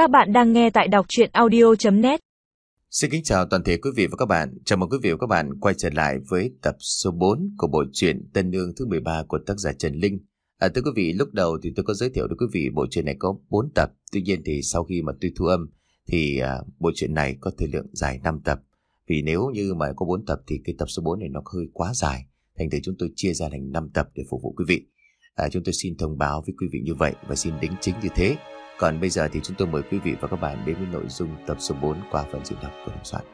Các bạn đang nghe tại đọc chuyện audio.net Xin kính chào toàn thể quý vị và các bạn. Chào mừng quý vị và các bạn quay trở lại với tập số 4 của bộ truyện Tân Nương thứ 13 của tác giả Trần Linh. À, thưa quý vị, lúc đầu thì tôi có giới thiệu với quý vị bộ truyện này có 4 tập. Tuy nhiên thì sau khi mà tôi thu âm thì à, bộ truyện này có thời lượng dài 5 tập. Vì nếu như mà có 4 tập thì cái tập số 4 này nó hơi quá dài. Thành thử chúng tôi chia ra thành 5 tập để phục vụ quý vị. À, chúng tôi xin thông báo với quý vị như vậy và xin đính chính như thế. Còn bây giờ thì chúng tôi mời quý vị và các bạn đến với nội dung tập số 4 qua phần diễn đọc của Đồng Soạn.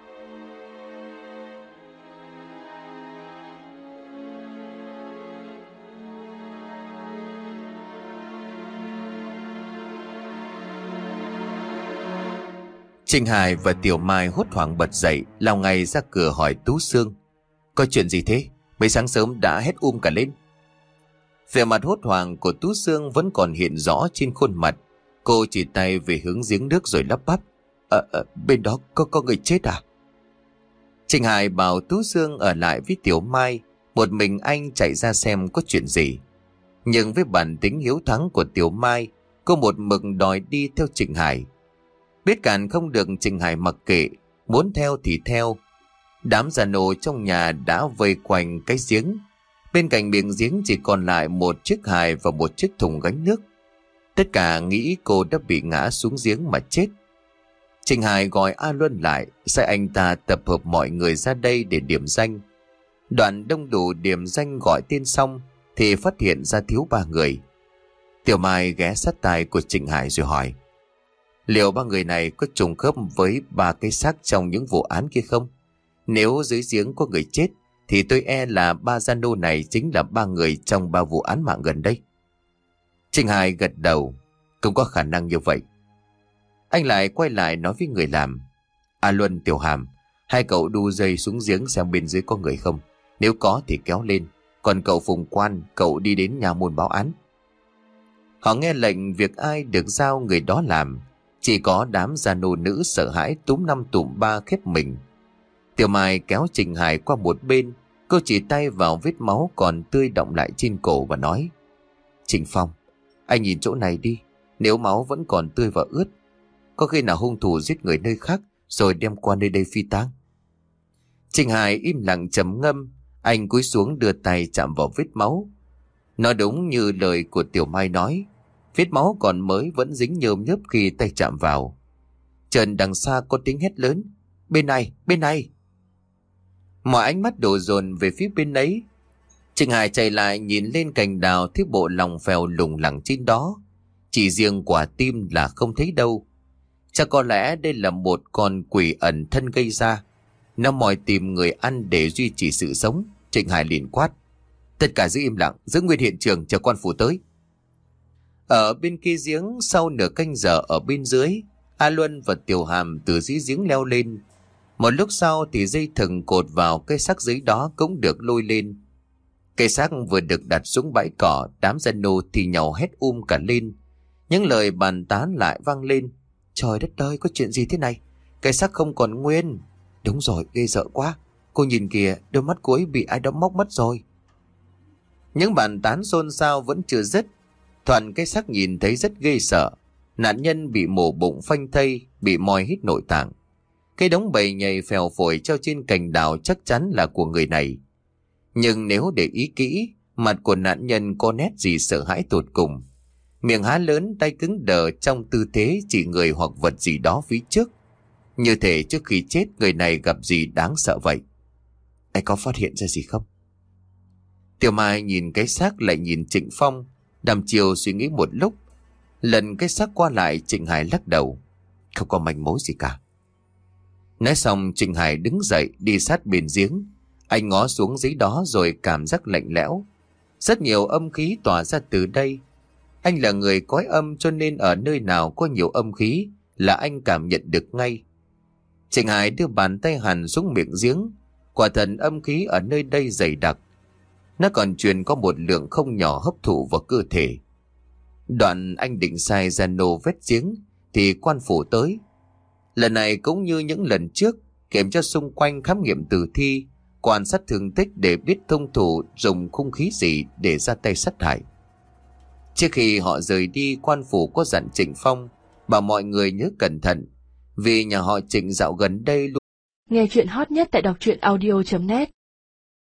Trinh Hải và Tiểu Mai hốt hoảng bật dậy, lao ngay ra cửa hỏi Tú Sương. Có chuyện gì thế? Mấy sáng sớm đã hết um cả lên. Vẻ mặt hốt hoảng của Tú Sương vẫn còn hiện rõ trên khuôn mặt. Cô chỉ tay về hướng giếng nước rồi lắp bắp. Ờ, à, bên đó có có người chết à? Trình Hải bảo Tú Dương ở lại với Tiểu Mai. Một mình anh chạy ra xem có chuyện gì. Nhưng với bản tính hiếu thắng của Tiểu Mai, cô một mực đòi đi theo Trình Hải. Biết cản không được Trình Hải mặc kệ, muốn theo thì theo. Đám già nổ trong nhà đã vây quanh cái giếng. Bên cạnh miệng giếng chỉ còn lại một chiếc hài và một chiếc thùng gánh nước. Tất cả nghĩ cô đã bị ngã xuống giếng mà chết. Trình Hải gọi A Luân lại, sai anh ta tập hợp mọi người ra đây để điểm danh. Đoạn đông đủ điểm danh gọi tên xong, thì phát hiện ra thiếu ba người. Tiểu Mai ghé sát tai của Trình Hải rồi hỏi. Liệu ba người này có trùng khớp với ba cái xác trong những vụ án kia không? Nếu dưới giếng có người chết, thì tôi e là ba gian đô này chính là ba người trong ba vụ án mạng gần đây. Trình Hải gật đầu, cũng có khả năng như vậy. Anh lại quay lại nói với người làm. A Luân, Tiểu Hàm, hai cậu đu dây xuống giếng xem bên dưới có người không. Nếu có thì kéo lên, còn cậu Phùng Quan, cậu đi đến nhà môn báo án. Họ nghe lệnh việc ai được giao người đó làm, chỉ có đám già nô nữ sợ hãi túm năm tụm ba khép mình. Tiểu Mai kéo Trình Hải qua một bên, cô chỉ tay vào vết máu còn tươi động lại trên cổ và nói. Trình Phong, anh nhìn chỗ này đi, nếu máu vẫn còn tươi và ướt, có khi nào hung thủ giết người nơi khác rồi đem qua nơi đây phi tang. Trình Hải im lặng trầm ngâm, anh cúi xuống đưa tay chạm vào vết máu. Nó đúng như lời của Tiểu Mai nói, vết máu còn mới vẫn dính nhơm nhớp khi tay chạm vào. Trần đằng xa có tiếng hét lớn, bên này, bên này. Mọi ánh mắt đổ dồn về phía bên ấy, Trịnh Hải chạy lại nhìn lên cành đào thiết bộ lòng phèo lủng lẳng trên đó. Chỉ riêng quả tim là không thấy đâu. Chắc có lẽ đây là một con quỷ ẩn thân gây ra. Nó mòi tìm người ăn để duy trì sự sống. Trịnh Hải liền quát. Tất cả giữ im lặng, giữ nguyên hiện trường chờ quan phủ tới. Ở bên kia giếng, sau nửa canh giờ ở bên dưới, A Luân và Tiểu Hàm từ dưới giếng leo lên. Một lúc sau thì dây thừng cột vào cây sắc dưới đó cũng được lôi lên. Cây xác vừa được đặt xuống bãi cỏ, đám dân nô thì nhàu hét um cả lên. Những lời bàn tán lại vang lên. Trời đất ơi, có chuyện gì thế này? Cây xác không còn nguyên. Đúng rồi, ghê sợ quá. Cô nhìn kìa, đôi mắt cuối bị ai đó móc mất rồi. Những bàn tán xôn xao vẫn chưa dứt. Thoàn cái xác nhìn thấy rất ghê sợ. Nạn nhân bị mổ bụng phanh thây, bị moi hít nội tạng. Cây đống bầy nhầy phèo phổi treo trên cành đào chắc chắn là của người này. Nhưng nếu để ý kỹ, mặt của nạn nhân có nét gì sợ hãi tột cùng. Miệng há lớn tay cứng đờ trong tư thế chỉ người hoặc vật gì đó phía trước. Như thể trước khi chết người này gặp gì đáng sợ vậy. Anh có phát hiện ra gì không? Tiểu Mai nhìn cái xác lại nhìn Trịnh Phong, đàm chiều suy nghĩ một lúc. Lần cái xác qua lại Trịnh Hải lắc đầu. Không có manh mối gì cả. Nói xong Trịnh Hải đứng dậy đi sát bên giếng. Anh ngó xuống dưới đó rồi cảm giác lạnh lẽo. Rất nhiều âm khí tỏa ra từ đây. Anh là người cõi âm cho nên ở nơi nào có nhiều âm khí là anh cảm nhận được ngay. Trịnh Hải đưa bàn tay hẳn xuống miệng giếng. Quả thần âm khí ở nơi đây dày đặc. Nó còn truyền có một lượng không nhỏ hấp thụ vào cơ thể. Đoạn anh định sai ra nô vết giếng thì quan phủ tới. Lần này cũng như những lần trước, kiểm tra xung quanh khám nghiệm tử thi, quan sát thương tích để biết thông thủ dùng khung khí gì để ra tay sát hại. Trước khi họ rời đi, quan phủ có dặn Trịnh Phong, Bảo mọi người nhớ cẩn thận Vì nhà họ trịnh dạo gần đây luôn Nghe chuyện hot nhất tại đọc truyện audio.net